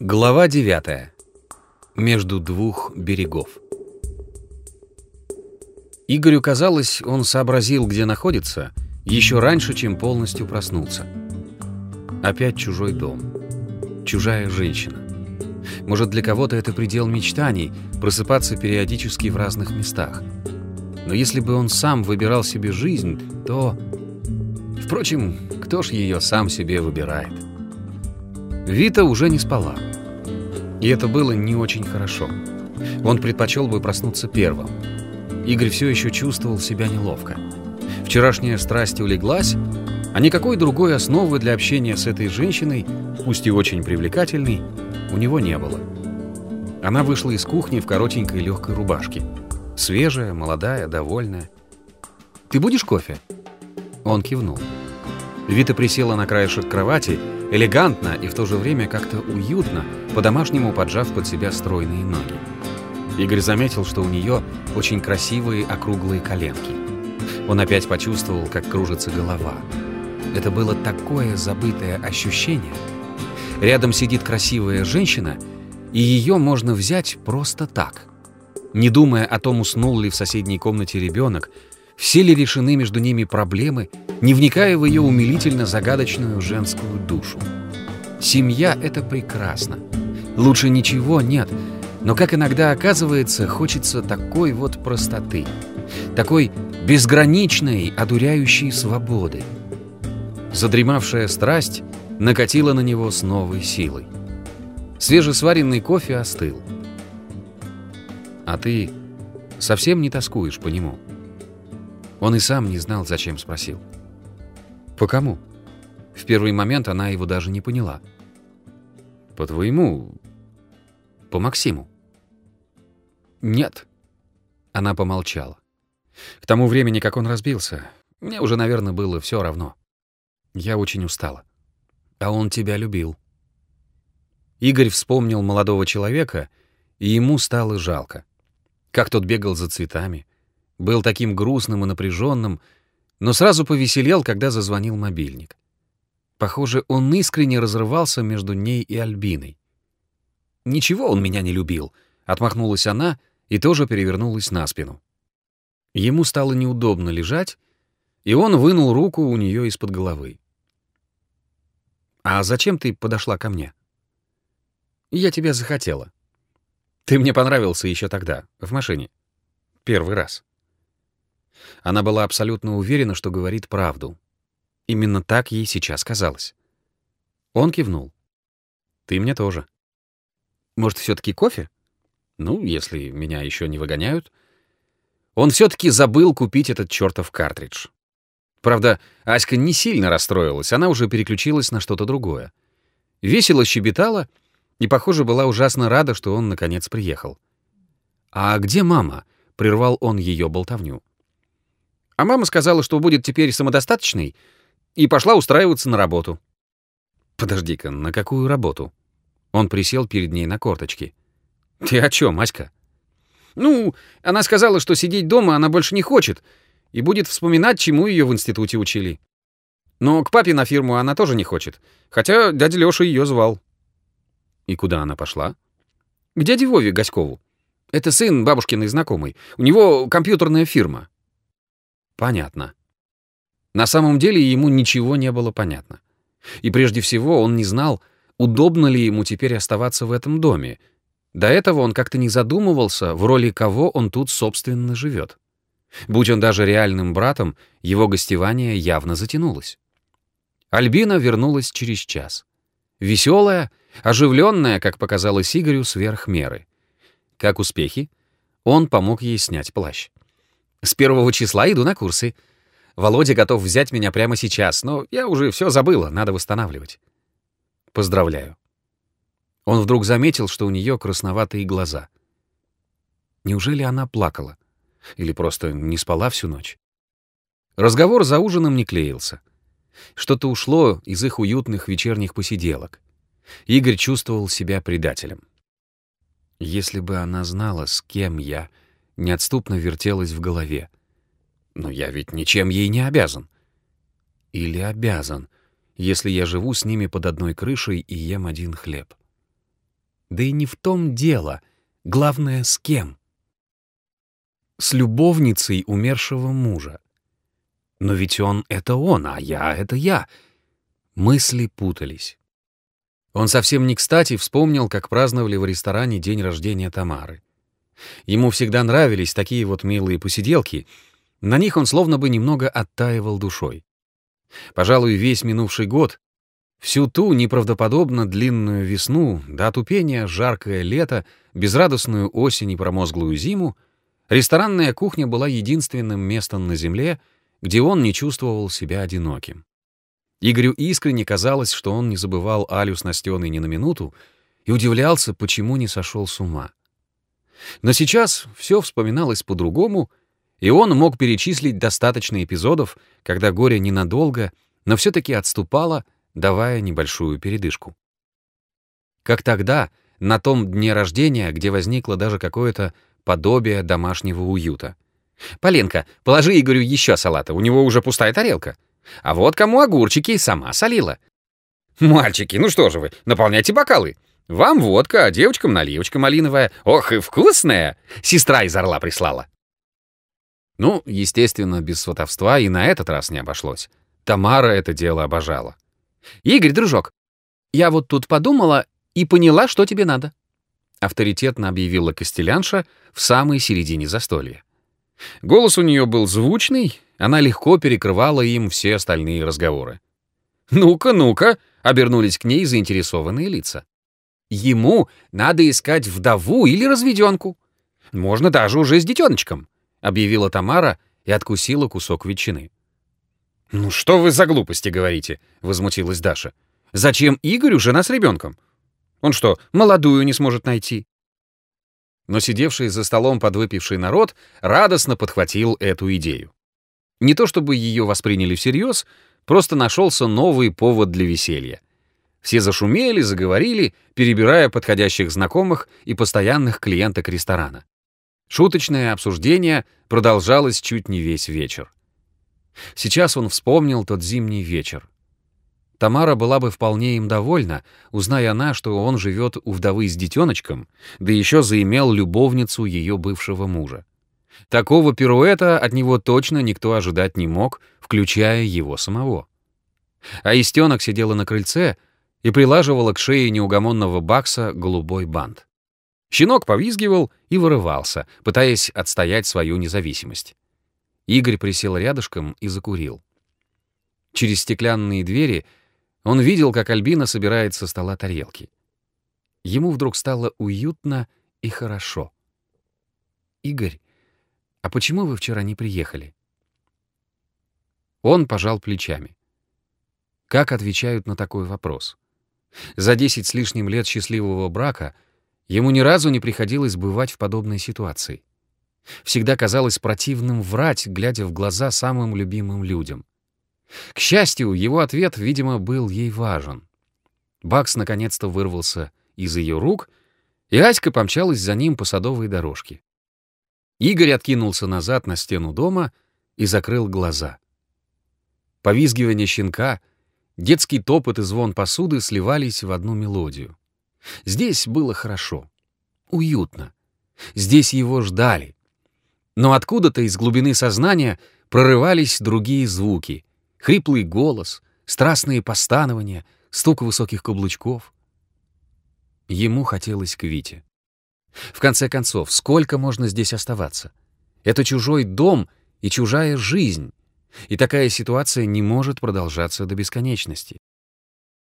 Глава 9. Между двух берегов. Игорю казалось, он сообразил, где находится, еще раньше, чем полностью проснулся. Опять чужой дом. Чужая женщина. Может, для кого-то это предел мечтаний — просыпаться периодически в разных местах. Но если бы он сам выбирал себе жизнь, то... Впрочем, кто ж ее сам себе выбирает? Вита уже не спала. И это было не очень хорошо. Он предпочел бы проснуться первым. Игорь все еще чувствовал себя неловко. Вчерашняя страсть улеглась, а никакой другой основы для общения с этой женщиной, пусть и очень привлекательной, у него не было. Она вышла из кухни в коротенькой легкой рубашке. Свежая, молодая, довольная. «Ты будешь кофе?» Он кивнул. Вита присела на краешек кровати элегантно и в то же время как-то уютно, по-домашнему поджав под себя стройные ноги. Игорь заметил, что у нее очень красивые округлые коленки. Он опять почувствовал, как кружится голова. Это было такое забытое ощущение. Рядом сидит красивая женщина, и ее можно взять просто так. Не думая о том, уснул ли в соседней комнате ребенок, все ли решены между ними проблемы, не вникая в ее умилительно загадочную женскую душу. Семья — это прекрасно. Лучше ничего нет, но, как иногда оказывается, хочется такой вот простоты, такой безграничной, одуряющей свободы. Задремавшая страсть накатила на него с новой силой. Свежесваренный кофе остыл. «А ты совсем не тоскуешь по нему?» Он и сам не знал, зачем спросил. «По кому?» В первый момент она его даже не поняла. «По твоему... по Максиму». «Нет». Она помолчала. К тому времени, как он разбился, мне уже, наверное, было все равно. Я очень устала. А он тебя любил. Игорь вспомнил молодого человека, и ему стало жалко. Как тот бегал за цветами, был таким грустным и напряженным, но сразу повеселел, когда зазвонил мобильник. Похоже, он искренне разрывался между ней и Альбиной. «Ничего он меня не любил», — отмахнулась она и тоже перевернулась на спину. Ему стало неудобно лежать, и он вынул руку у нее из-под головы. «А зачем ты подошла ко мне?» «Я тебя захотела. Ты мне понравился еще тогда, в машине. Первый раз». Она была абсолютно уверена, что говорит правду. Именно так ей сейчас казалось. Он кивнул. «Ты мне тоже». «Может, все таки кофе?» «Ну, если меня еще не выгоняют». Он все таки забыл купить этот чертов картридж. Правда, Аська не сильно расстроилась, она уже переключилась на что-то другое. Весело щебетала и, похоже, была ужасно рада, что он наконец приехал. «А где мама?» — прервал он ее болтовню. А мама сказала, что будет теперь самодостаточной, и пошла устраиваться на работу. Подожди-ка, на какую работу? Он присел перед ней на корточки. Ты о чем, Аська? Ну, она сказала, что сидеть дома она больше не хочет и будет вспоминать, чему ее в институте учили. Но к папе на фирму она тоже не хочет, хотя дядя Лёша ее звал. И куда она пошла? К дяде Вове Гаськову. Это сын бабушкиной знакомой. У него компьютерная фирма. Понятно. На самом деле ему ничего не было понятно. И прежде всего он не знал, удобно ли ему теперь оставаться в этом доме. До этого он как-то не задумывался, в роли кого он тут, собственно, живет. Будь он даже реальным братом, его гостевание явно затянулось. Альбина вернулась через час. Веселая, оживленная, как показалось Игорю, сверх меры. Как успехи? Он помог ей снять плащ. С первого числа иду на курсы. Володя готов взять меня прямо сейчас, но я уже все забыла, надо восстанавливать. Поздравляю. Он вдруг заметил, что у нее красноватые глаза. Неужели она плакала? Или просто не спала всю ночь? Разговор за ужином не клеился. Что-то ушло из их уютных вечерних посиделок. Игорь чувствовал себя предателем. Если бы она знала, с кем я, неотступно вертелось в голове. Но я ведь ничем ей не обязан. Или обязан, если я живу с ними под одной крышей и ем один хлеб. Да и не в том дело. Главное, с кем? С любовницей умершего мужа. Но ведь он — это он, а я — это я. Мысли путались. Он совсем не кстати вспомнил, как праздновали в ресторане день рождения Тамары. Ему всегда нравились такие вот милые посиделки. На них он словно бы немного оттаивал душой. Пожалуй, весь минувший год, всю ту неправдоподобно длинную весну, до отупения жаркое лето, безрадостную осень и промозглую зиму, ресторанная кухня была единственным местом на земле, где он не чувствовал себя одиноким. Игорю искренне казалось, что он не забывал Алю с Настеной ни на минуту и удивлялся, почему не сошел с ума. Но сейчас все вспоминалось по-другому, и он мог перечислить достаточно эпизодов, когда горе ненадолго, но все-таки отступало, давая небольшую передышку. Как тогда, на том дне рождения, где возникло даже какое-то подобие домашнего уюта. «Поленка, положи Игорю еще салата, у него уже пустая тарелка. А вот кому огурчики сама солила». «Мальчики, ну что же вы, наполняйте бокалы. Вам водка, а девочкам наливочка малиновая. Ох и вкусная! Сестра из Орла прислала». Ну, естественно, без сватовства и на этот раз не обошлось. Тамара это дело обожала. «Игорь, дружок, я вот тут подумала и поняла, что тебе надо», авторитетно объявила Костелянша в самой середине застолья. Голос у нее был звучный, она легко перекрывала им все остальные разговоры. «Ну-ка, ну-ка!» — обернулись к ней заинтересованные лица. Ему надо искать вдову или разведенку. Можно даже уже с детеночком», — объявила Тамара и откусила кусок ветчины. «Ну что вы за глупости говорите?» — возмутилась Даша. «Зачем Игорю жена с ребенком? Он что, молодую не сможет найти?» Но сидевший за столом подвыпивший народ радостно подхватил эту идею. Не то чтобы ее восприняли всерьез, просто нашелся новый повод для веселья. Все зашумели, заговорили, перебирая подходящих знакомых и постоянных клиенток ресторана. Шуточное обсуждение продолжалось чуть не весь вечер. Сейчас он вспомнил тот зимний вечер. Тамара была бы вполне им довольна, узная она, что он живет у вдовы с детеночком, да еще заимел любовницу ее бывшего мужа. Такого пируэта от него точно никто ожидать не мог, включая его самого. А Истенок сидела на крыльце, и прилаживала к шее неугомонного Бакса голубой бант. Щенок повизгивал и вырывался, пытаясь отстоять свою независимость. Игорь присел рядышком и закурил. Через стеклянные двери он видел, как Альбина собирает со стола тарелки. Ему вдруг стало уютно и хорошо. «Игорь, а почему вы вчера не приехали?» Он пожал плечами. Как отвечают на такой вопрос? За десять с лишним лет счастливого брака ему ни разу не приходилось бывать в подобной ситуации. Всегда казалось противным врать, глядя в глаза самым любимым людям. К счастью, его ответ, видимо, был ей важен. Бакс наконец-то вырвался из ее рук, и Аська помчалась за ним по садовой дорожке. Игорь откинулся назад на стену дома и закрыл глаза. Повизгивание щенка — Детский топот и звон посуды сливались в одну мелодию. Здесь было хорошо, уютно. Здесь его ждали. Но откуда-то из глубины сознания прорывались другие звуки. Хриплый голос, страстные постанования, стук высоких каблучков. Ему хотелось к Вите. В конце концов, сколько можно здесь оставаться? Это чужой дом и чужая жизнь. И такая ситуация не может продолжаться до бесконечности.